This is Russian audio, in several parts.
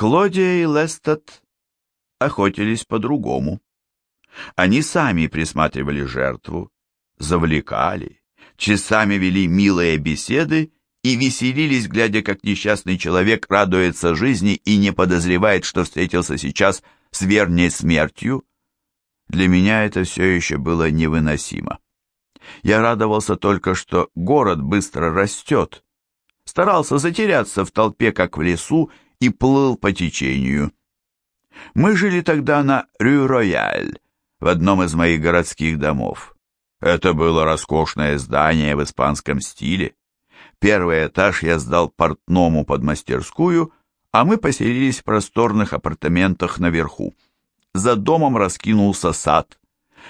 Клодия и Лестед охотились по-другому. Они сами присматривали жертву, завлекали, часами вели милые беседы и веселились, глядя, как несчастный человек радуется жизни и не подозревает, что встретился сейчас с верней смертью. Для меня это все еще было невыносимо. Я радовался только, что город быстро растет. Старался затеряться в толпе, как в лесу, и плыл по течению. Мы жили тогда на Рю-Рояль, в одном из моих городских домов. Это было роскошное здание в испанском стиле. Первый этаж я сдал портному под мастерскую, а мы поселились в просторных апартаментах наверху. За домом раскинулся сад.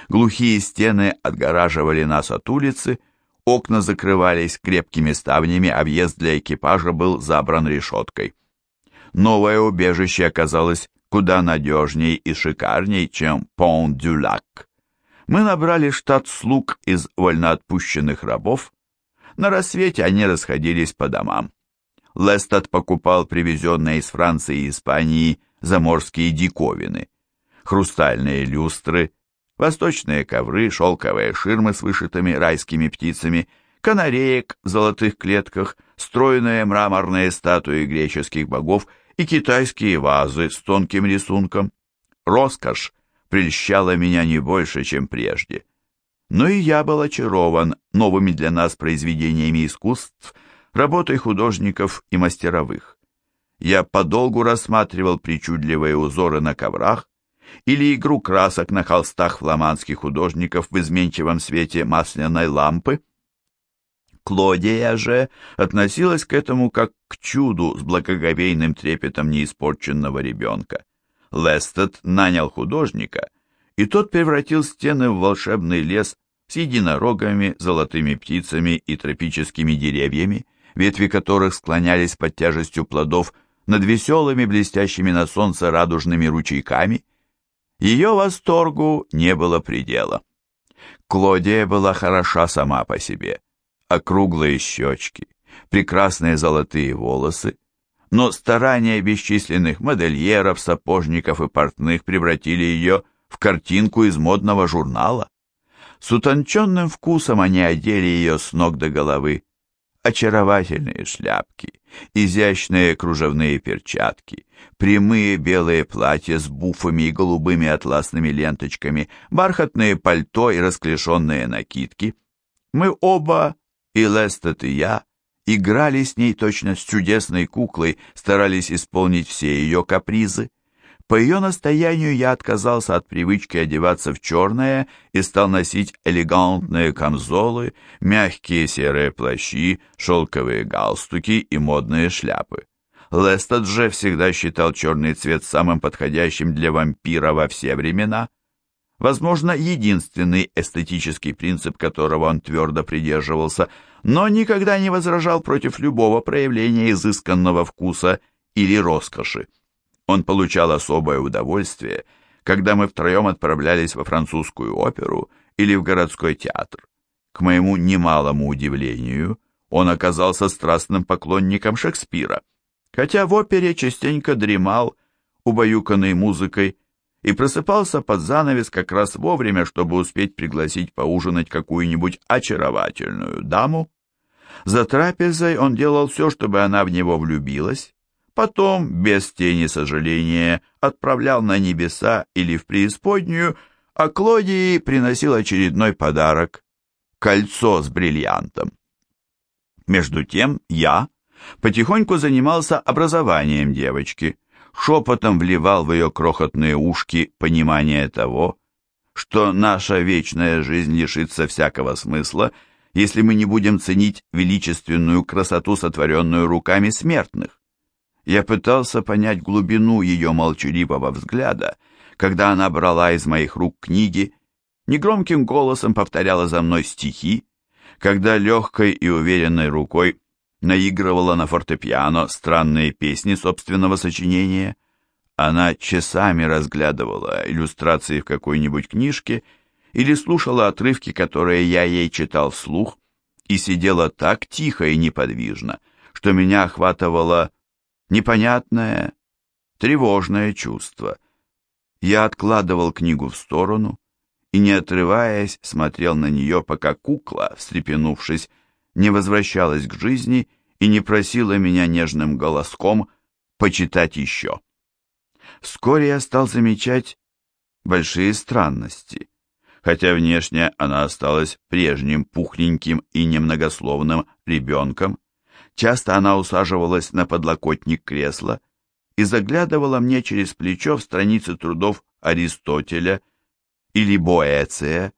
Глухие стены отгораживали нас от улицы, окна закрывались крепкими ставнями, а въезд для экипажа был забран решеткой. Новое убежище оказалось куда надежней и шикарней, чем Пон-дю-Лак. Мы набрали штат слуг из вольноотпущенных рабов. На рассвете они расходились по домам. Лестед покупал привезенные из Франции и Испании заморские диковины. Хрустальные люстры, восточные ковры, шелковые ширмы с вышитыми райскими птицами, канареек в золотых клетках, стройные мраморные статуи греческих богов и китайские вазы с тонким рисунком. Роскошь прельщала меня не больше, чем прежде. Но и я был очарован новыми для нас произведениями искусств, работой художников и мастеровых. Я подолгу рассматривал причудливые узоры на коврах или игру красок на холстах фламандских художников в изменчивом свете масляной лампы, Клодия же относилась к этому как к чуду с благоговейным трепетом неиспорченного ребенка. Лестед нанял художника, и тот превратил стены в волшебный лес с единорогами, золотыми птицами и тропическими деревьями, ветви которых склонялись под тяжестью плодов над веселыми, блестящими на солнце радужными ручейками. Ее восторгу не было предела. Клодия была хороша сама по себе округлые щечки, прекрасные золотые волосы, но старания бесчисленных модельеров, сапожников и портных превратили ее в картинку из модного журнала. С утонченным вкусом они одели ее с ног до головы. Очаровательные шляпки, изящные кружевные перчатки, прямые белые платья с буфами и голубыми атласными ленточками, бархатные пальто и расклешенные накидки. Мы оба и Лестед и я играли с ней точно с чудесной куклой, старались исполнить все ее капризы. По ее настоянию я отказался от привычки одеваться в черное и стал носить элегантные камзолы, мягкие серые плащи, шелковые галстуки и модные шляпы. Лестед же всегда считал черный цвет самым подходящим для вампира во все времена – возможно, единственный эстетический принцип, которого он твердо придерживался, но никогда не возражал против любого проявления изысканного вкуса или роскоши. Он получал особое удовольствие, когда мы втроем отправлялись во французскую оперу или в городской театр. К моему немалому удивлению, он оказался страстным поклонником Шекспира, хотя в опере частенько дремал, убаюканный музыкой, и просыпался под занавес как раз вовремя, чтобы успеть пригласить поужинать какую-нибудь очаровательную даму. За трапезой он делал все, чтобы она в него влюбилась, потом, без тени сожаления, отправлял на небеса или в преисподнюю, а Клодии приносил очередной подарок — кольцо с бриллиантом. Между тем я потихоньку занимался образованием девочки — шепотом вливал в ее крохотные ушки понимание того, что наша вечная жизнь лишится всякого смысла, если мы не будем ценить величественную красоту, сотворенную руками смертных. Я пытался понять глубину ее молчаливого взгляда, когда она брала из моих рук книги, негромким голосом повторяла за мной стихи, когда легкой и уверенной рукой наигрывала на фортепиано странные песни собственного сочинения. Она часами разглядывала иллюстрации в какой-нибудь книжке или слушала отрывки, которые я ей читал вслух, и сидела так тихо и неподвижно, что меня охватывало непонятное, тревожное чувство. Я откладывал книгу в сторону и, не отрываясь, смотрел на нее, пока кукла, встрепенувшись, не возвращалась к жизни и не просила меня нежным голоском почитать еще. Вскоре я стал замечать большие странности, хотя внешне она осталась прежним пухленьким и немногословным ребенком. Часто она усаживалась на подлокотник кресла и заглядывала мне через плечо в страницы трудов Аристотеля или Боэция,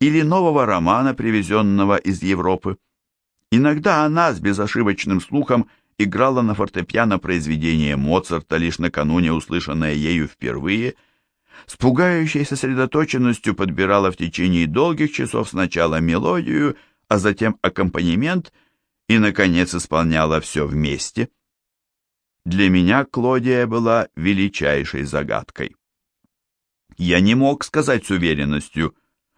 или нового романа, привезенного из Европы. Иногда она с безошибочным слухом играла на фортепиано произведение Моцарта, лишь накануне услышанное ею впервые, с пугающей сосредоточенностью подбирала в течение долгих часов сначала мелодию, а затем аккомпанемент и, наконец, исполняла все вместе. Для меня Клодия была величайшей загадкой. Я не мог сказать с уверенностью,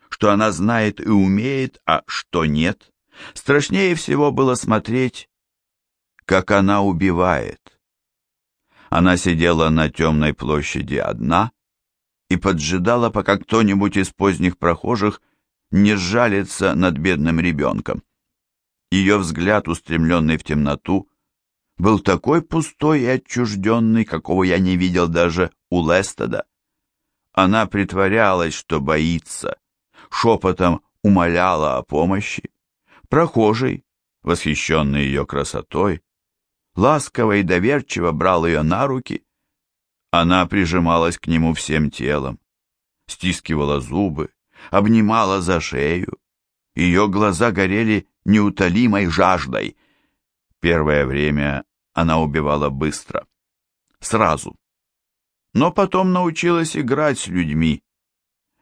что она знает и умеет, а что нет. Страшнее всего было смотреть, как она убивает. Она сидела на темной площади одна и поджидала, пока кто-нибудь из поздних прохожих не сжалится над бедным ребенком. Ее взгляд, устремленный в темноту, был такой пустой и отчужденный, какого я не видел даже у Лестеда. Она притворялась, что боится, шепотом умоляла о помощи. Прохожий, восхищенный ее красотой, ласково и доверчиво брал ее на руки. Она прижималась к нему всем телом, стискивала зубы, обнимала за шею. Ее глаза горели неутолимой жаждой. Первое время она убивала быстро, сразу. Но потом научилась играть с людьми.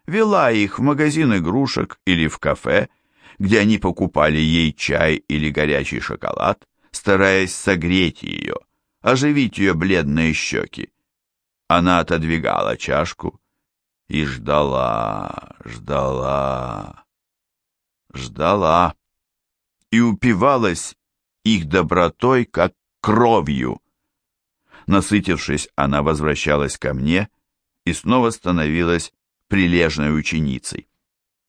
Вела их в магазин игрушек или в кафе, где они покупали ей чай или горячий шоколад, стараясь согреть ее, оживить ее бледные щеки. Она отодвигала чашку и ждала, ждала, ждала и упивалась их добротой, как кровью. Насытившись, она возвращалась ко мне и снова становилась прилежной ученицей.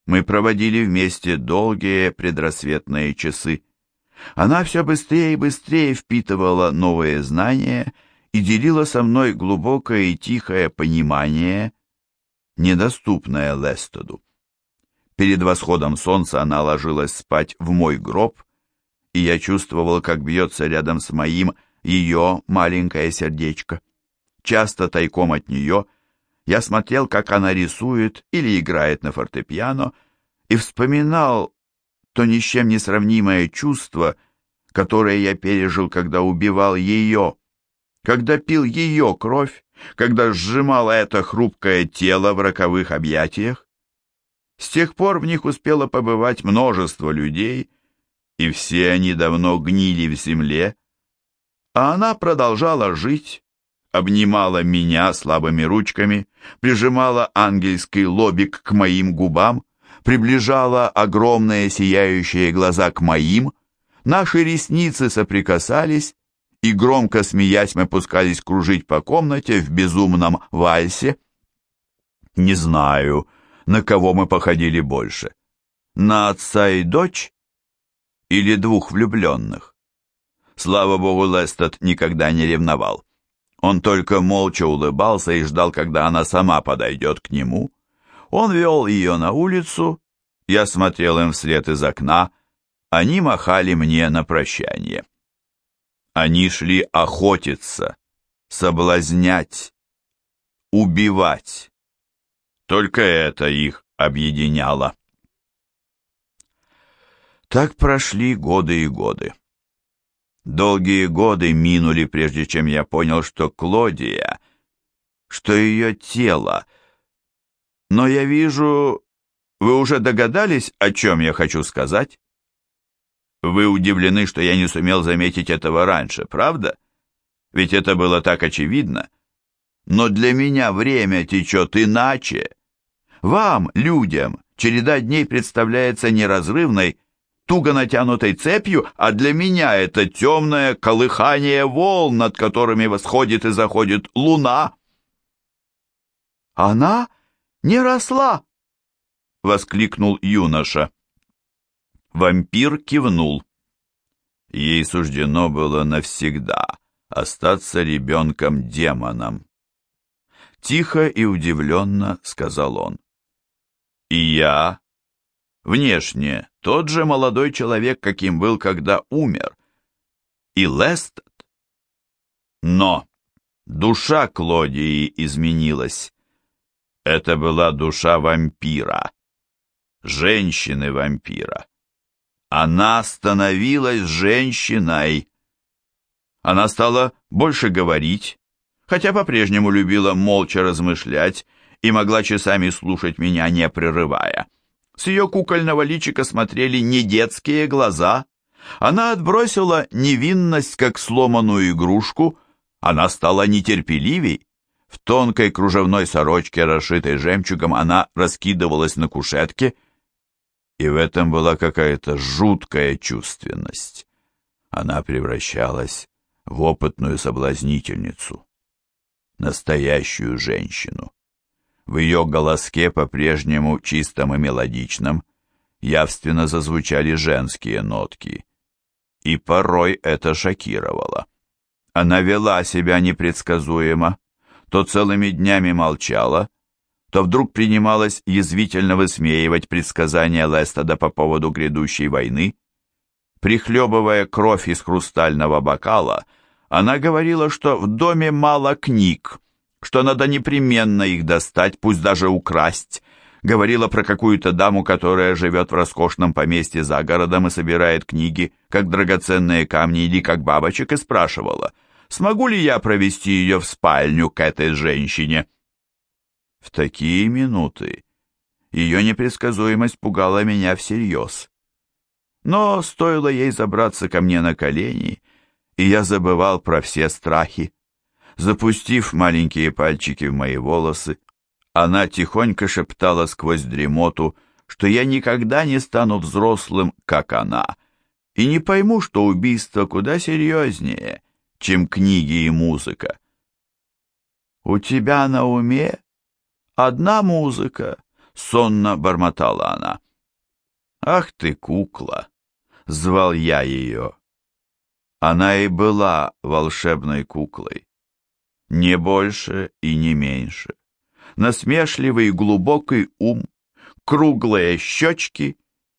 Мы проводили вместе долгие предрассветные часы. Она все быстрее и быстрее впитывала новые знания и делила со мной глубокое и тихое понимание, недоступное Лестоду. Перед восходом солнца она ложилась спать в мой гроб, и я чувствовал, как бьется рядом с моим ее маленькое сердечко. Часто тайком от нее я смотрел, как она рисует или играет на фортепиано, и вспоминал то ни с чем не сравнимое чувство, которое я пережил, когда убивал ее, когда пил ее кровь, когда сжимал это хрупкое тело в роковых объятиях. С тех пор в них успело побывать множество людей, и все они давно гнили в земле, а она продолжала жить, обнимала меня слабыми ручками, прижимала ангельский лобик к моим губам, приближала огромные сияющие глаза к моим, наши ресницы соприкасались, и громко смеясь мы пускались кружить по комнате в безумном вальсе. Не знаю, на кого мы походили больше, на отца и дочь или двух влюбленных. Слава богу, Лестед никогда не ревновал. Он только молча улыбался и ждал, когда она сама подойдет к нему. Он вел ее на улицу, я смотрел им вслед из окна, они махали мне на прощание. Они шли охотиться, соблазнять, убивать. Только это их объединяло. Так прошли годы и годы. Долгие годы минули, прежде чем я понял, что Клодия, что ее тело. Но я вижу, вы уже догадались, о чем я хочу сказать? Вы удивлены, что я не сумел заметить этого раньше, правда? Ведь это было так очевидно. Но для меня время течет иначе. Вам, людям, череда дней представляется неразрывной, туго натянутой цепью, а для меня это темное колыхание волн, над которыми восходит и заходит луна. «Она не росла!» — воскликнул юноша. Вампир кивнул. Ей суждено было навсегда остаться ребенком-демоном. Тихо и удивленно сказал он. И я, внешне, тот же молодой человек, каким был, когда умер. И Лестед. Но душа Клодии изменилась. Это была душа вампира, женщины-вампира. Она становилась женщиной. Она стала больше говорить, хотя по-прежнему любила молча размышлять и могла часами слушать меня, не прерывая. С ее кукольного личика смотрели не детские глаза. Она отбросила невинность, как сломанную игрушку. Она стала нетерпеливей. В тонкой кружевной сорочке, расшитой жемчугом, она раскидывалась на кушетке — и в этом была какая-то жуткая чувственность. Она превращалась в опытную соблазнительницу, настоящую женщину. В ее голоске, по-прежнему чистом и мелодичном, явственно зазвучали женские нотки, и порой это шокировало. Она вела себя непредсказуемо, то целыми днями молчала, то вдруг принималась язвительно высмеивать предсказания Лестеда по поводу грядущей войны. Прихлебывая кровь из хрустального бокала, она говорила, что в доме мало книг, что надо непременно их достать, пусть даже украсть, говорила про какую-то даму, которая живет в роскошном поместье за городом и собирает книги, как драгоценные камни или как бабочек, и спрашивала, смогу ли я провести ее в спальню к этой женщине. В такие минуты ее непредсказуемость пугала меня всерьез. Но стоило ей забраться ко мне на колени, и я забывал про все страхи. Запустив маленькие пальчики в мои волосы, она тихонько шептала сквозь дремоту, что я никогда не стану взрослым, как она, и не пойму, что убийство куда серьезнее, чем книги и музыка. «У тебя на уме Одна музыка, сонно бормотала она. Ах ты, кукла, звал я ее. Она и была волшебной куклой. Не больше и не меньше. Насмешливый глубокий ум, круглые щечки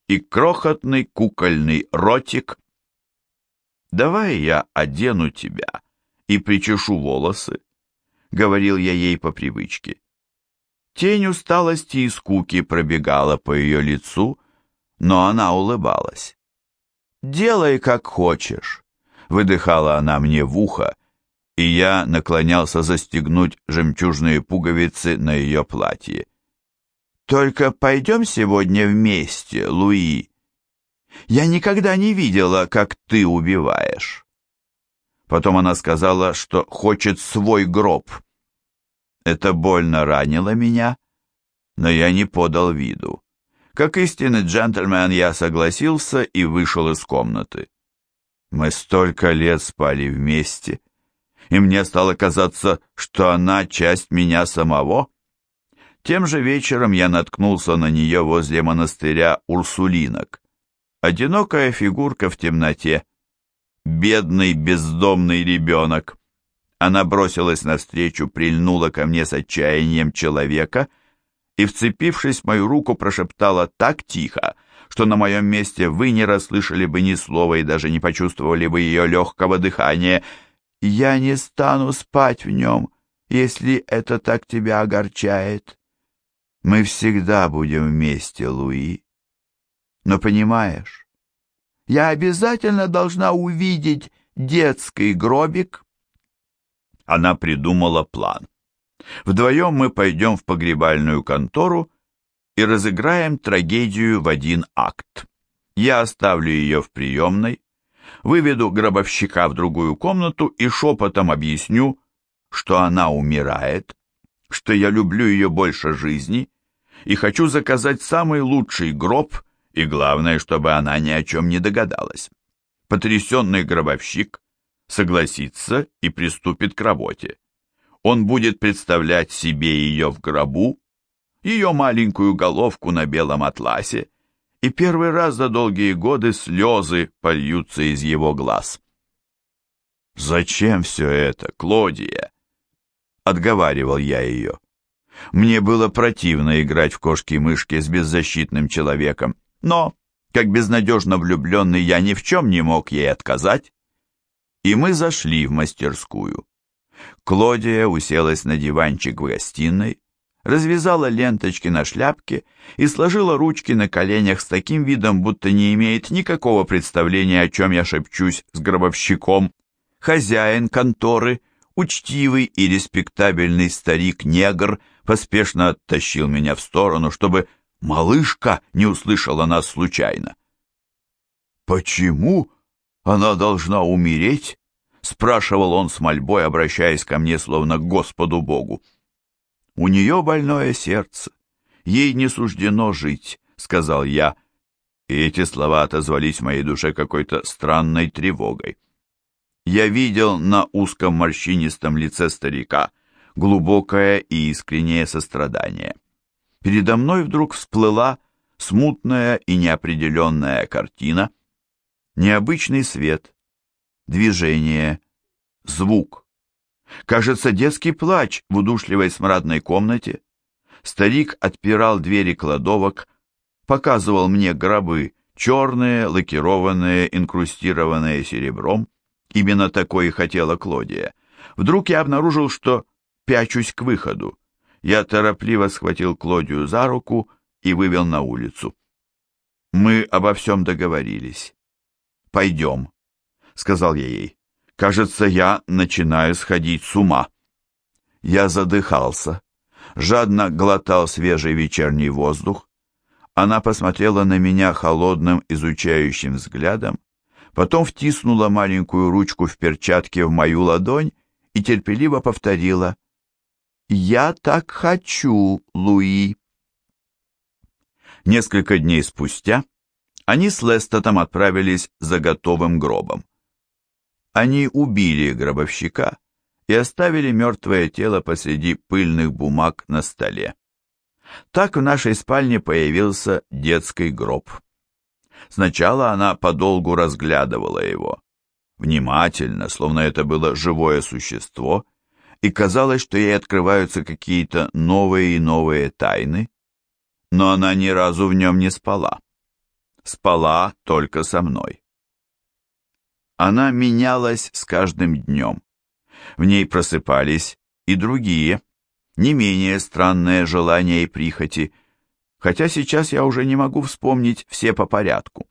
и крохотный кукольный ротик. «Давай я одену тебя и причешу волосы», — говорил я ей по привычке. Тень усталости и скуки пробегала по ее лицу, но она улыбалась. «Делай, как хочешь», — выдыхала она мне в ухо, и я наклонялся застегнуть жемчужные пуговицы на ее платье. «Только пойдем сегодня вместе, Луи. Я никогда не видела, как ты убиваешь». Потом она сказала, что хочет свой гроб — это больно ранило меня, но я не подал виду. Как истинный джентльмен я согласился и вышел из комнаты. Мы столько лет спали вместе, и мне стало казаться, что она часть меня самого. Тем же вечером я наткнулся на нее возле монастыря Урсулинок. Одинокая фигурка в темноте. Бедный бездомный ребенок. Она бросилась навстречу, прильнула ко мне с отчаянием человека и, вцепившись в мою руку, прошептала так тихо, что на моем месте вы не расслышали бы ни слова и даже не почувствовали бы ее легкого дыхания. «Я не стану спать в нем, если это так тебя огорчает. Мы всегда будем вместе, Луи. Но понимаешь, я обязательно должна увидеть детский гробик» она придумала план. Вдвоем мы пойдем в погребальную контору и разыграем трагедию в один акт. Я оставлю ее в приемной, выведу гробовщика в другую комнату и шепотом объясню, что она умирает, что я люблю ее больше жизни и хочу заказать самый лучший гроб и главное, чтобы она ни о чем не догадалась. Потрясенный гробовщик согласится и приступит к работе. Он будет представлять себе ее в гробу, ее маленькую головку на белом атласе, и первый раз за долгие годы слезы польются из его глаз. «Зачем все это, Клодия?» — отговаривал я ее. Мне было противно играть в кошки-мышки с беззащитным человеком, но, как безнадежно влюбленный, я ни в чем не мог ей отказать. И мы зашли в мастерскую. Клодия уселась на диванчик в гостиной, развязала ленточки на шляпке и сложила ручки на коленях с таким видом, будто не имеет никакого представления, о чем я шепчусь с гробовщиком. Хозяин конторы, учтивый и респектабельный старик-негр, поспешно оттащил меня в сторону, чтобы малышка не услышала нас случайно. «Почему она должна умереть?» — спрашивал он с мольбой, обращаясь ко мне, словно к Господу Богу. «У нее больное сердце, ей не суждено жить», — сказал я, и эти слова отозвались в моей душе какой-то странной тревогой. Я видел на узком морщинистом лице старика глубокое и искреннее сострадание. Передо мной вдруг всплыла смутная и неопределенная картина, необычный свет, движение, звук. Кажется, детский плач в удушливой смрадной комнате. Старик отпирал двери кладовок, показывал мне гробы, черные, лакированные, инкрустированные серебром. Именно такой и хотела Клодия. Вдруг я обнаружил, что пячусь к выходу. Я торопливо схватил Клодию за руку и вывел на улицу. Мы обо всем договорились. «Пойдем», — сказал я ей. «Кажется, я начинаю сходить с ума». Я задыхался, жадно глотал свежий вечерний воздух. Она посмотрела на меня холодным, изучающим взглядом, потом втиснула маленькую ручку в перчатке в мою ладонь и терпеливо повторила — «Я так хочу, Луи». Несколько дней спустя они с Лестотом отправились за готовым гробом. Они убили гробовщика и оставили мертвое тело посреди пыльных бумаг на столе. Так в нашей спальне появился детский гроб. Сначала она подолгу разглядывала его, внимательно, словно это было живое существо, и казалось, что ей открываются какие-то новые и новые тайны, но она ни разу в нем не спала. Спала только со мной. Она менялась с каждым днем. В ней просыпались и другие, не менее странные желания и прихоти, хотя сейчас я уже не могу вспомнить все по порядку.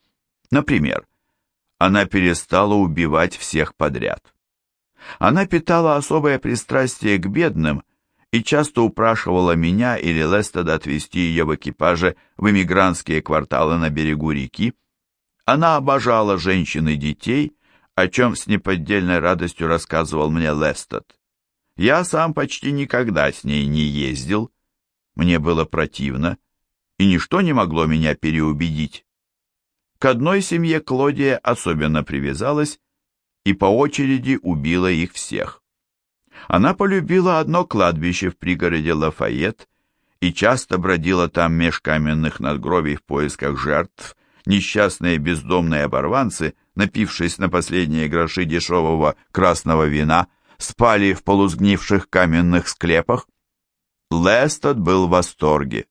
Например, она перестала убивать всех подряд. Она питала особое пристрастие к бедным и часто упрашивала меня или Лестеда отвезти ее в экипаже в эмигрантские кварталы на берегу реки. Она обожала женщин и детей, о чем с неподдельной радостью рассказывал мне Лестед. Я сам почти никогда с ней не ездил, мне было противно, и ничто не могло меня переубедить. К одной семье Клодия особенно привязалась и по очереди убила их всех. Она полюбила одно кладбище в пригороде Лафайет и часто бродила там меж каменных надгробий в поисках жертв. Несчастные бездомные оборванцы, напившись на последние гроши дешевого красного вина, спали в полузгнивших каменных склепах. Лестед был в восторге.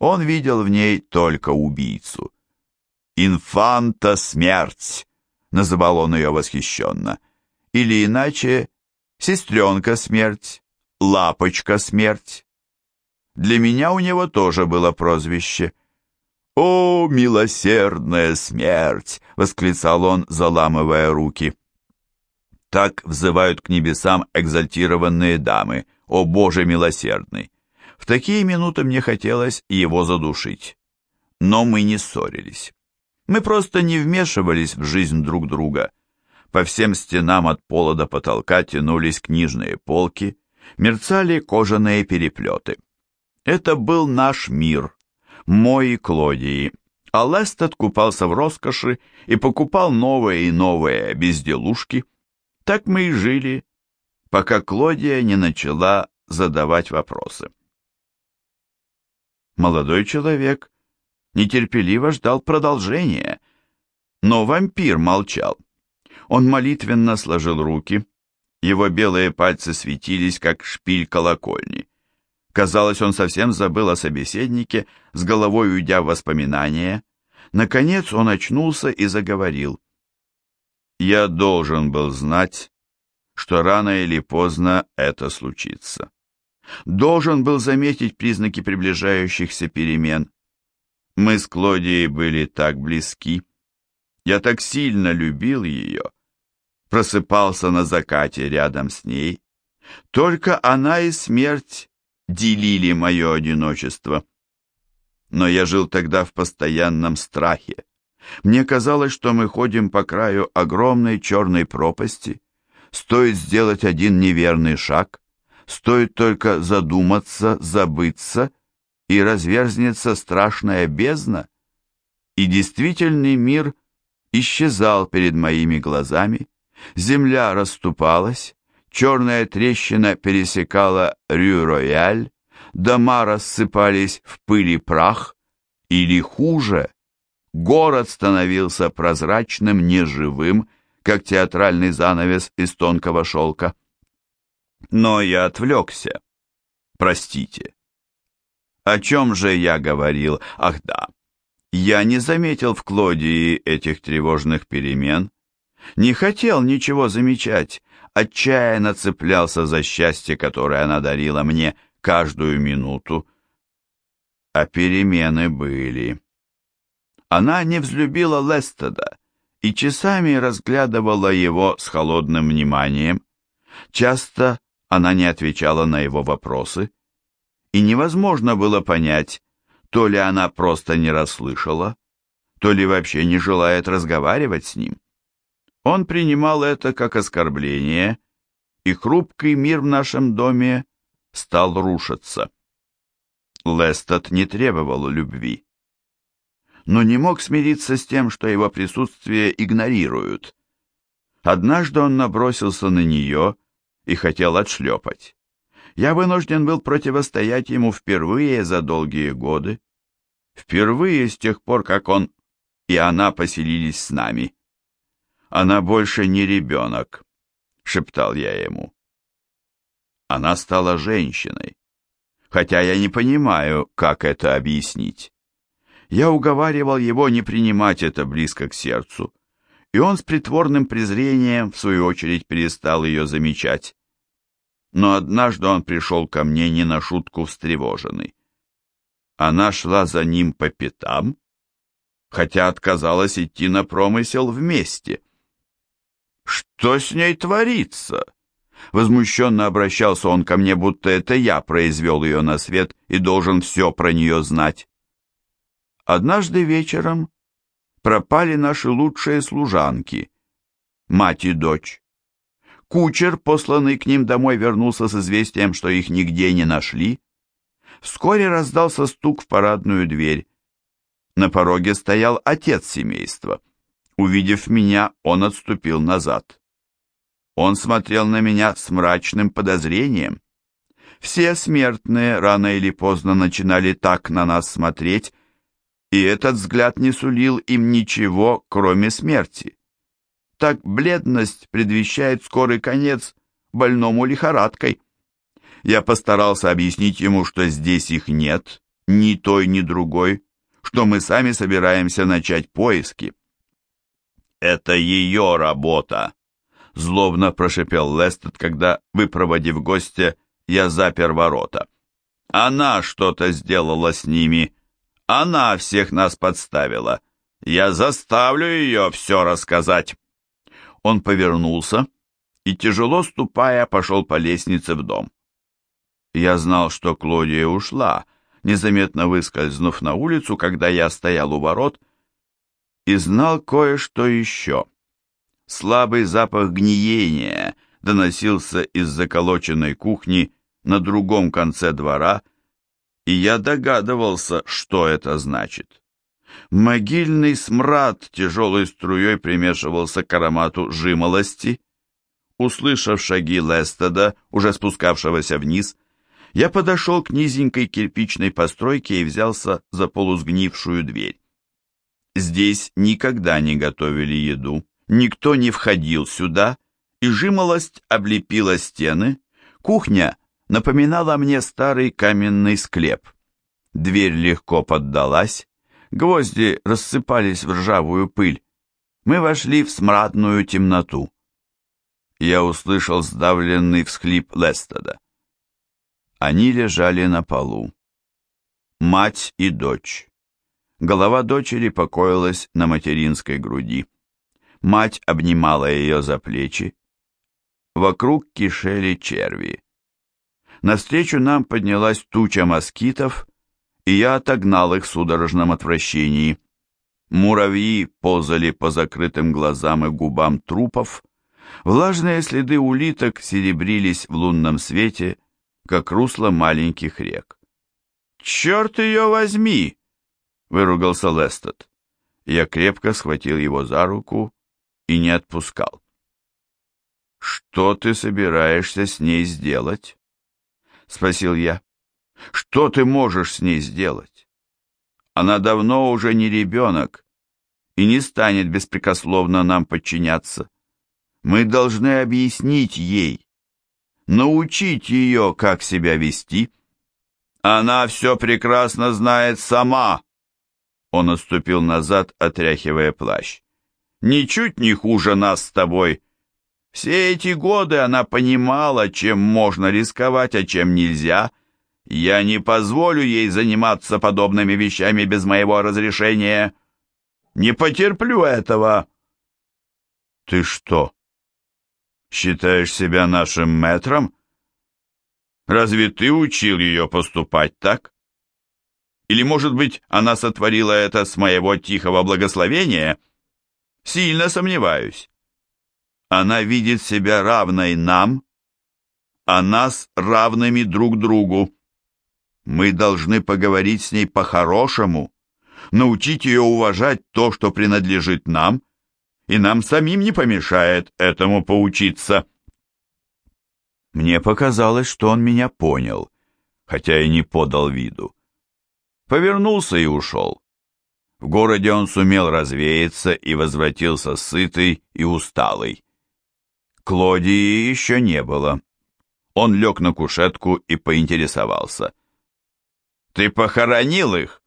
Он видел в ней только убийцу. «Инфанта смерть!» называл он ее восхищенно. Или иначе «сестренка смерть», «лапочка смерть». Для меня у него тоже было прозвище. «О, милосердная смерть!» — восклицал он, заламывая руки. Так взывают к небесам экзальтированные дамы. «О, Боже милосердный!» В такие минуты мне хотелось его задушить. Но мы не ссорились. Мы просто не вмешивались в жизнь друг друга. По всем стенам от пола до потолка тянулись книжные полки, мерцали кожаные переплеты. Это был наш мир, мой и Клодии. А Лестед купался в роскоши и покупал новые и новые безделушки. Так мы и жили, пока Клодия не начала задавать вопросы. Молодой человек нетерпеливо ждал продолжения, но вампир молчал. Он молитвенно сложил руки, его белые пальцы светились, как шпиль колокольни. Казалось, он совсем забыл о собеседнике, с головой уйдя в воспоминания. Наконец он очнулся и заговорил. «Я должен был знать, что рано или поздно это случится. Должен был заметить признаки приближающихся перемен. Мы с Клодией были так близки. Я так сильно любил ее. Просыпался на закате рядом с ней. Только она и смерть делили мое одиночество. Но я жил тогда в постоянном страхе. Мне казалось, что мы ходим по краю огромной черной пропасти. Стоит сделать один неверный шаг, стоит только задуматься, забыться, и разверзнется страшная бездна, и действительный мир исчезал перед моими глазами, земля расступалась, черная трещина пересекала Рю-Рояль, дома рассыпались в пыли прах, или хуже, город становился прозрачным, неживым, как театральный занавес из тонкого шелка. Но я отвлекся. Простите. О чем же я говорил? Ах да. Я не заметил в Клодии этих тревожных перемен. Не хотел ничего замечать, отчаянно цеплялся за счастье, которое она дарила мне каждую минуту. А перемены были. Она не взлюбила Лестеда и часами разглядывала его с холодным вниманием. Часто она не отвечала на его вопросы, и невозможно было понять, то ли она просто не расслышала, то ли вообще не желает разговаривать с ним. Он принимал это как оскорбление, и хрупкий мир в нашем доме стал рушиться. Лестед не требовал любви, но не мог смириться с тем, что его присутствие игнорируют. Однажды он набросился на нее и хотел отшлепать. Я вынужден был противостоять ему впервые за долгие годы. Впервые с тех пор, как он и она поселились с нами. Она больше не ребенок, шептал я ему. Она стала женщиной, хотя я не понимаю, как это объяснить. Я уговаривал его не принимать это близко к сердцу, и он с притворным презрением, в свою очередь, перестал ее замечать. Но однажды он пришел ко мне не на шутку встревоженный. Она шла за ним по пятам, хотя отказалась идти на промысел вместе. «Что с ней творится?» Возмущенно обращался он ко мне, будто это я произвел ее на свет и должен все про нее знать. Однажды вечером пропали наши лучшие служанки, мать и дочь. Кучер, посланный к ним домой, вернулся с известием, что их нигде не нашли. Вскоре раздался стук в парадную дверь. На пороге стоял отец семейства. Увидев меня, он отступил назад. Он смотрел на меня с мрачным подозрением. Все смертные рано или поздно начинали так на нас смотреть, и этот взгляд не сулил им ничего, кроме смерти. Так бледность предвещает скорый конец больному лихорадкой. Я постарался объяснить ему, что здесь их нет, ни той, ни другой, что мы сами собираемся начать поиски. «Это ее работа», — злобно прошипел Лестед, когда, выпроводив гостя, я запер ворота. «Она что-то сделала с ними, она всех нас подставила. Я заставлю ее все рассказать. Он повернулся и, тяжело ступая, пошел по лестнице в дом. Я знал, что Клодия ушла, незаметно выскользнув на улицу, когда я стоял у ворот, и знал кое-что еще. Слабый запах гниения доносился из заколоченной кухни на другом конце двора, и я догадывался, что это значит. Могильный смрад тяжелой струей примешивался к аромату жимолости. Услышав шаги Лестеда, уже спускавшегося вниз, я подошел к низенькой кирпичной постройке и взялся за полусгнившую дверь. Здесь никогда не готовили еду, никто не входил сюда, и жимолость облепила стены. Кухня напоминала мне старый каменный склеп. Дверь легко поддалась, гвозди рассыпались в ржавую пыль. Мы вошли в смрадную темноту. Я услышал сдавленный всхлип Лестеда. Они лежали на полу. Мать и дочь. Голова дочери покоилась на материнской груди. Мать обнимала ее за плечи. Вокруг кишели черви. Навстречу нам поднялась туча москитов, и я отогнал их в судорожном отвращении. Муравьи ползали по закрытым глазам и губам трупов, влажные следы улиток серебрились в лунном свете, как русло маленьких рек. «Черт ее возьми!» Выругался Лестед. Я крепко схватил его за руку и не отпускал. «Что ты собираешься с ней сделать?» — спросил я. «Что ты можешь с ней сделать? Она давно уже не ребенок и не станет беспрекословно нам подчиняться. Мы должны объяснить ей, научить ее, как себя вести. Она все прекрасно знает сама!» Он отступил назад, отряхивая плащ. «Ничуть не хуже нас с тобой. Все эти годы она понимала, чем можно рисковать, а чем нельзя. Я не позволю ей заниматься подобными вещами без моего разрешения. Не потерплю этого». «Ты что, считаешь себя нашим мэтром? Разве ты учил ее поступать так?» Или, может быть, она сотворила это с моего тихого благословения? Сильно сомневаюсь. Она видит себя равной нам, а нас равными друг другу. Мы должны поговорить с ней по-хорошему, научить ее уважать то, что принадлежит нам, и нам самим не помешает этому поучиться. Мне показалось, что он меня понял, хотя и не подал виду повернулся и ушел. В городе он сумел развеяться и возвратился сытый и усталый. Клодии еще не было. Он лег на кушетку и поинтересовался. «Ты похоронил их?»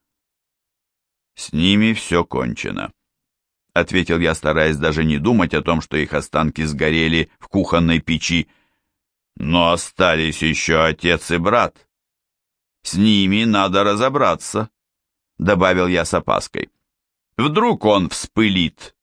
«С ними все кончено», — ответил я, стараясь даже не думать о том, что их останки сгорели в кухонной печи. «Но остались еще отец и брат. С ними надо разобраться, добавил я с опаской. Вдруг он вспылит.